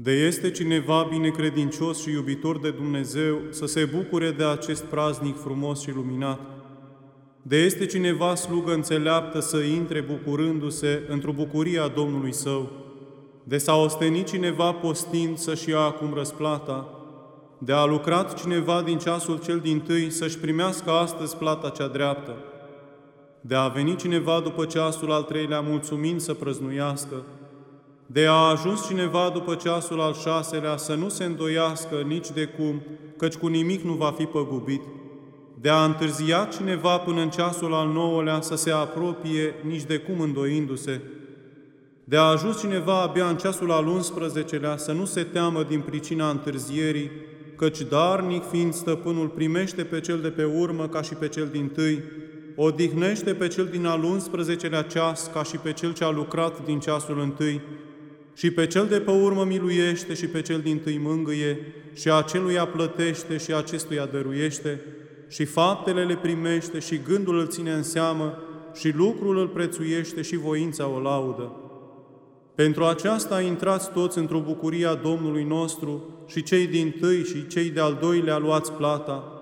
De este cineva binecredincios și iubitor de Dumnezeu să se bucure de acest praznic frumos și luminat. De este cineva slugă înțeleaptă să intre bucurându-se într-o bucurie a Domnului său. De s-a ostenit cineva postind să-și ia acum răsplata. De a lucrat cineva din ceasul cel din tâi să-și primească astăzi plata cea dreaptă. De a venit cineva după ceasul al treilea mulțumind să prăznuiască de a ajuns cineva după ceasul al șaselea să nu se îndoiască nici de cum, căci cu nimic nu va fi păgubit, de a întârzia cineva până în ceasul al nouălea să se apropie nici de cum îndoindu-se, de a ajuns cineva abia în ceasul al unsprezecelea să nu se teamă din pricina întârzierii, căci darnic fiind stăpânul primește pe cel de pe urmă ca și pe cel din tâi, odihnește pe cel din al unsprezecelea ceas ca și pe cel ce a lucrat din ceasul întâi, și pe cel de pe urmă miluiește și pe cel din tâi mângâie și aceluia plătește și acestuia dăruiește și faptele le primește și gândul îl ține în seamă și lucrul îl prețuiește și voința o laudă. Pentru aceasta intrați toți într-o bucurie a Domnului nostru și cei din tâi și cei de-al doilea luați plata,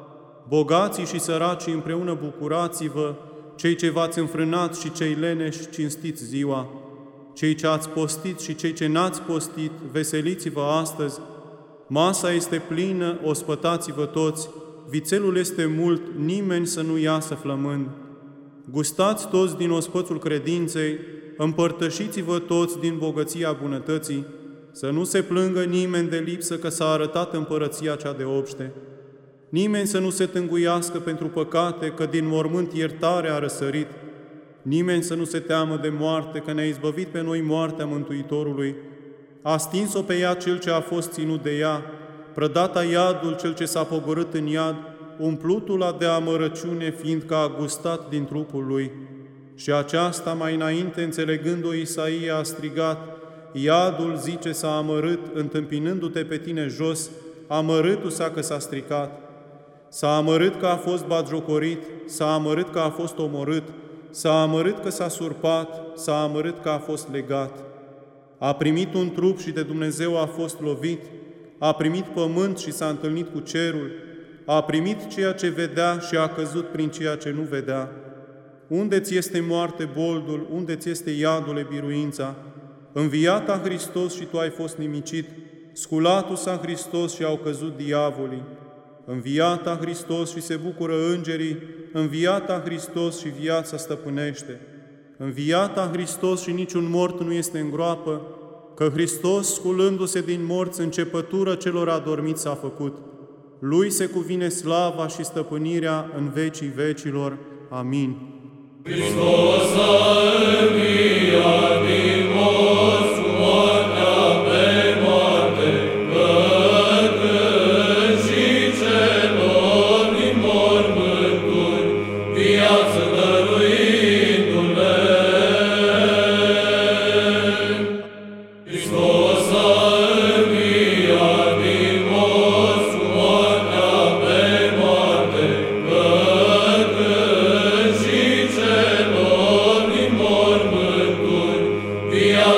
bogații și săracii împreună bucurați-vă, cei ce v-ați înfrânat și cei leneși cinstiți ziua, cei ce ați postit și cei ce n-ați postit, veseliți-vă astăzi, masa este plină, ospătați-vă toți, vițelul este mult, nimeni să nu iasă flămând. Gustați toți din ospățul credinței, împărtășiți-vă toți din bogăția bunătății, să nu se plângă nimeni de lipsă că s-a arătat împărăția cea de obște. Nimeni să nu se tânguiască pentru păcate, că din mormânt iertare a răsărit, Nimeni să nu se teamă de moarte, că ne-a izbăvit pe noi moartea Mântuitorului. A stins-o pe ea cel ce a fost ținut de ea, prădata iadul cel ce s-a pogorât în iad, umplutul a de amărăciune, fiindcă a gustat din trupul lui. Și aceasta mai înainte, înțelegând-o, Isaia a strigat, Iadul zice s-a amărât, întâmpinându-te pe tine jos, amărâtul s-a că s-a stricat. S-a amărât că a fost batjocorit, s-a amărât că a fost omorât, s-a amărât că s-a surpat, s-a amărât că a fost legat. A primit un trup și de Dumnezeu a fost lovit, a primit pământ și s-a întâlnit cu cerul, a primit ceea ce vedea și a căzut prin ceea ce nu vedea. Unde ți este moarte boldul, unde ți este iadule biruința? Înviata Hristos și tu ai fost nimicit, sculatul s-a Hristos și au căzut diavolii. Înviata Hristos și se bucură îngerii, înviata Hristos și viața stăpânește. Înviata Hristos și niciun mort nu este în groapă, că Hristos, sculându-se din morți, începătură celor adormiți s-a făcut. Lui se cuvine slava și stăpânirea în vecii vecilor. Amin. Hristos a înviat din morți, Yeah.